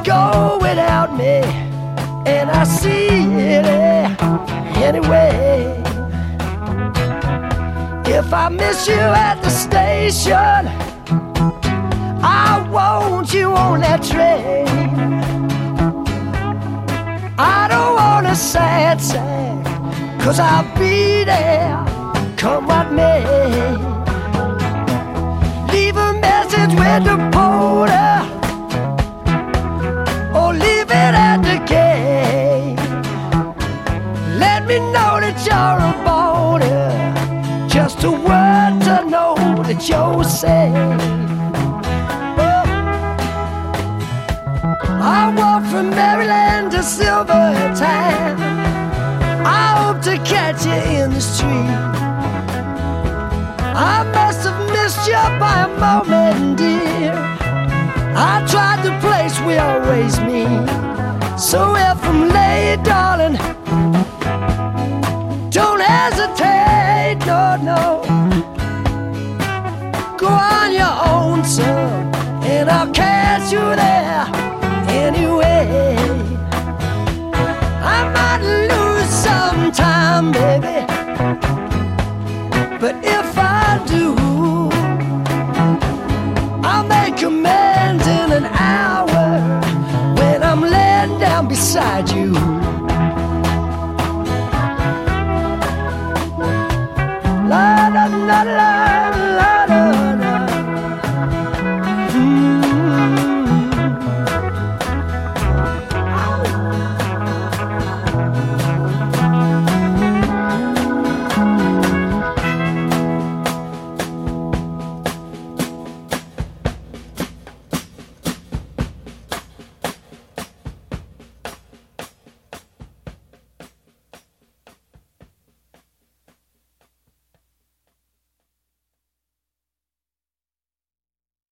go without me, and I see it eh, anyway. If I miss you at the station, I want you on that train. I don't want a sad sack, cause I'll be there, come what may. Leave a message with the porter, me know that you're a boarder, just a word to know that you're safe. I walk from Maryland to Silvertown. I hope to catch you in the street. I must have missed you by a moment, dear. I tried the place we always meet. So if I'm late, darling, no, no. Go on your own, son, and I'll catch you there anyway. I might lose some time, baby, but if I do, I'll make amends in an hour when I'm laying down beside you. la la la.